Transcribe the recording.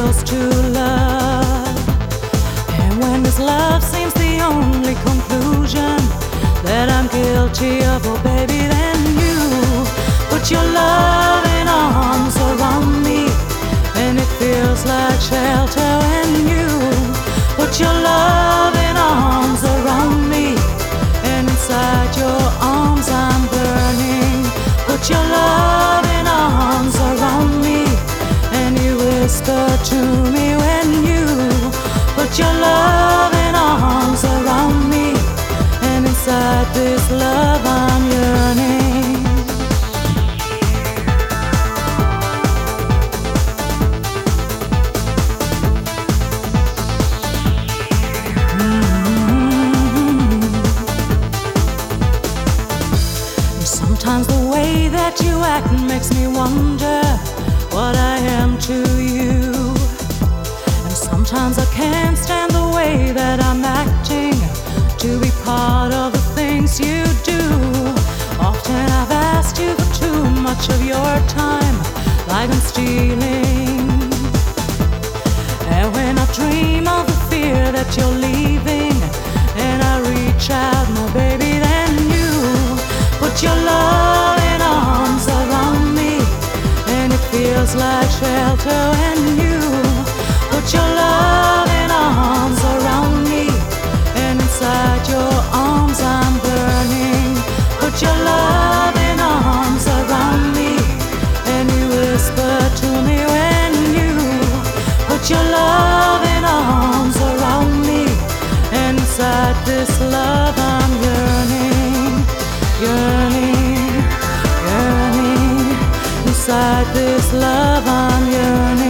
feels true love. And when this love seems the only conclusion that I'm guilty of, oh baby, then you put your loving arms around me. Sometimes the way that you act makes me wonder what I am to you. And sometimes I can't stand the way that I'm acting to be part of the things you do. Often I've asked you for too much of your time, like I'm stealing. And when I dream of the fear that you'll leave, shelter this love I'm yearning.